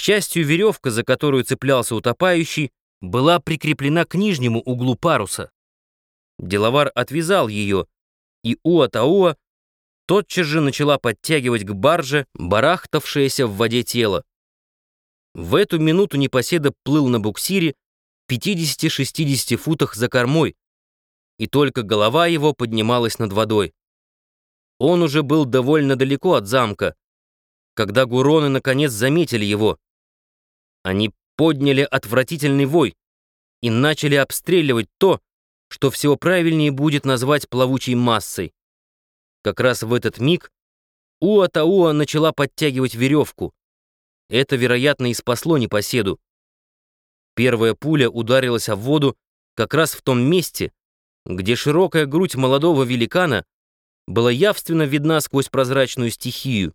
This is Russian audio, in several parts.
счастью, веревка, за которую цеплялся утопающий, была прикреплена к нижнему углу паруса. Деловар отвязал ее, и Уатауа тотчас же начала подтягивать к барже барахтавшееся в воде тело. В эту минуту непоседа плыл на буксире 50-60 футах за кормой, и только голова его поднималась над водой. Он уже был довольно далеко от замка, когда гуроны наконец заметили его. Они подняли отвратительный вой и начали обстреливать то, что всего правильнее будет назвать плавучей массой. Как раз в этот миг Уатауа начала подтягивать веревку. Это, вероятно, и спасло непоседу. Первая пуля ударилась о воду как раз в том месте, где широкая грудь молодого великана была явственно видна сквозь прозрачную стихию.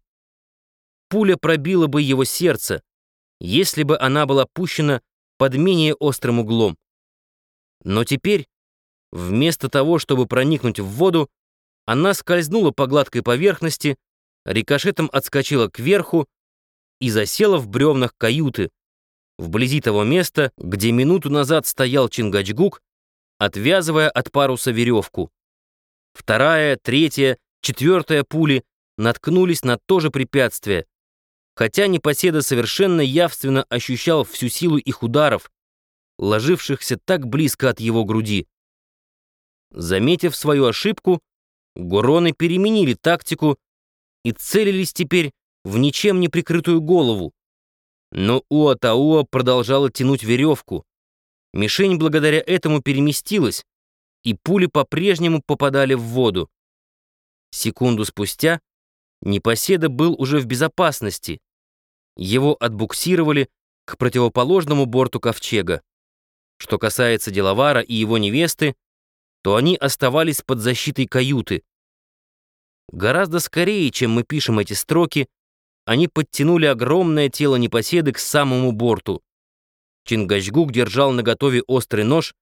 Пуля пробила бы его сердце, если бы она была пущена под менее острым углом. Но теперь, вместо того, чтобы проникнуть в воду, она скользнула по гладкой поверхности, рикошетом отскочила кверху и засела в бревнах каюты, вблизи того места, где минуту назад стоял Чингачгук, отвязывая от паруса веревку. Вторая, третья, четвертая пули наткнулись на то же препятствие, хотя непоседа совершенно явственно ощущал всю силу их ударов, ложившихся так близко от его груди. Заметив свою ошибку, Гуроны переменили тактику и целились теперь в ничем не прикрытую голову. Но Уатауа продолжала тянуть веревку. Мишень благодаря этому переместилась, и пули по-прежнему попадали в воду. Секунду спустя Непоседа был уже в безопасности. Его отбуксировали к противоположному борту ковчега. Что касается Делавара и его невесты, то они оставались под защитой каюты. Гораздо скорее, чем мы пишем эти строки, они подтянули огромное тело непоседы к самому борту. Чингачгук держал наготове острый нож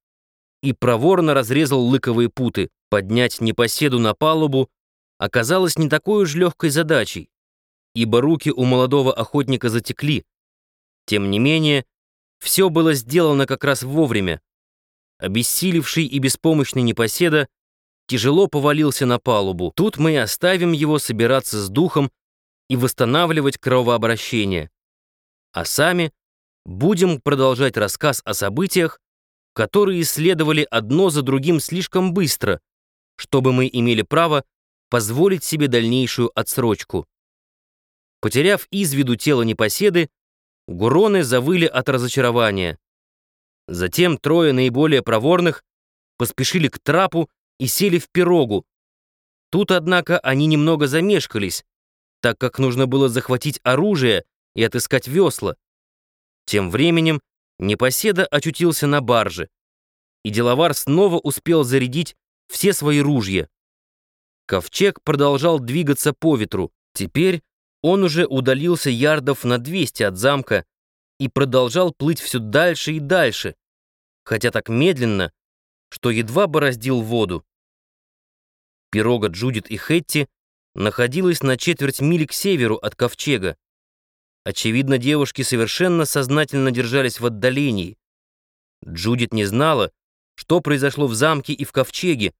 и проворно разрезал лыковые путы. Поднять непоседу на палубу оказалось не такой уж легкой задачей, ибо руки у молодого охотника затекли. Тем не менее, все было сделано как раз вовремя. Обессилевший и беспомощный непоседа тяжело повалился на палубу. Тут мы и оставим его собираться с духом и восстанавливать кровообращение. А сами будем продолжать рассказ о событиях, которые следовали одно за другим слишком быстро, чтобы мы имели право позволить себе дальнейшую отсрочку. Потеряв из виду тело непоседы, гуроны завыли от разочарования. Затем трое наиболее проворных поспешили к трапу и сели в пирогу. Тут, однако, они немного замешкались, так как нужно было захватить оружие и отыскать весла. Тем временем непоседа очутился на барже, и деловар снова успел зарядить все свои ружья. Ковчег продолжал двигаться по ветру. Теперь он уже удалился ярдов на 200 от замка и продолжал плыть все дальше и дальше, хотя так медленно, что едва бороздил воду. Пирога Джудит и Хетти находилась на четверть мили к северу от ковчега. Очевидно, девушки совершенно сознательно держались в отдалении. Джудит не знала, что произошло в замке и в ковчеге,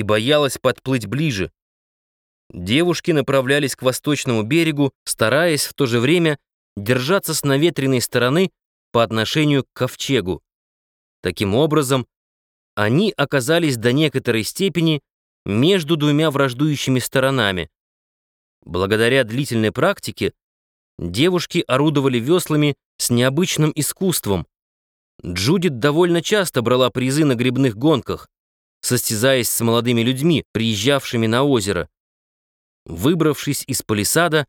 и боялась подплыть ближе. Девушки направлялись к восточному берегу, стараясь в то же время держаться с наветренной стороны по отношению к ковчегу. Таким образом, они оказались до некоторой степени между двумя враждующими сторонами. Благодаря длительной практике девушки орудовали веслами с необычным искусством. Джудит довольно часто брала призы на грибных гонках, состязаясь с молодыми людьми, приезжавшими на озеро. Выбравшись из палисада,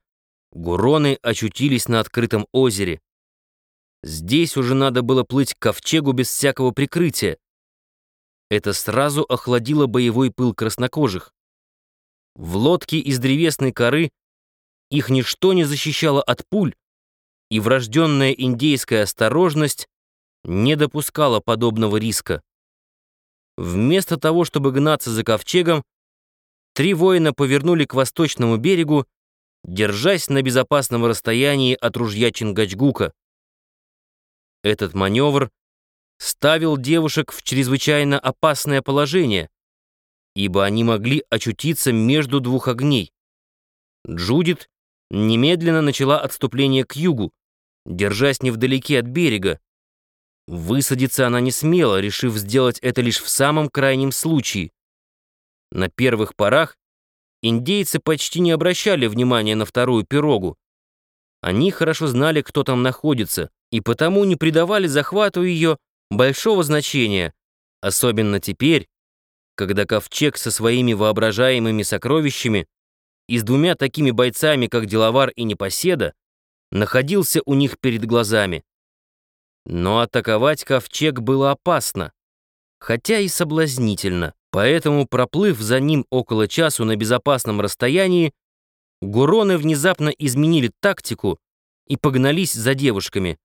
гуроны очутились на открытом озере. Здесь уже надо было плыть к ковчегу без всякого прикрытия. Это сразу охладило боевой пыл краснокожих. В лодке из древесной коры их ничто не защищало от пуль, и врожденная индейская осторожность не допускала подобного риска. Вместо того, чтобы гнаться за ковчегом, три воина повернули к восточному берегу, держась на безопасном расстоянии от ружья Чингачгука. Этот маневр ставил девушек в чрезвычайно опасное положение, ибо они могли очутиться между двух огней. Джудит немедленно начала отступление к югу, держась невдалеке от берега. Высадиться она не смела, решив сделать это лишь в самом крайнем случае. На первых порах индейцы почти не обращали внимания на вторую пирогу. Они хорошо знали, кто там находится, и потому не придавали захвату ее большого значения, особенно теперь, когда ковчег со своими воображаемыми сокровищами и с двумя такими бойцами, как Деловар и Непоседа, находился у них перед глазами. Но атаковать ковчег было опасно, хотя и соблазнительно, поэтому, проплыв за ним около часу на безопасном расстоянии, Гуроны внезапно изменили тактику и погнались за девушками.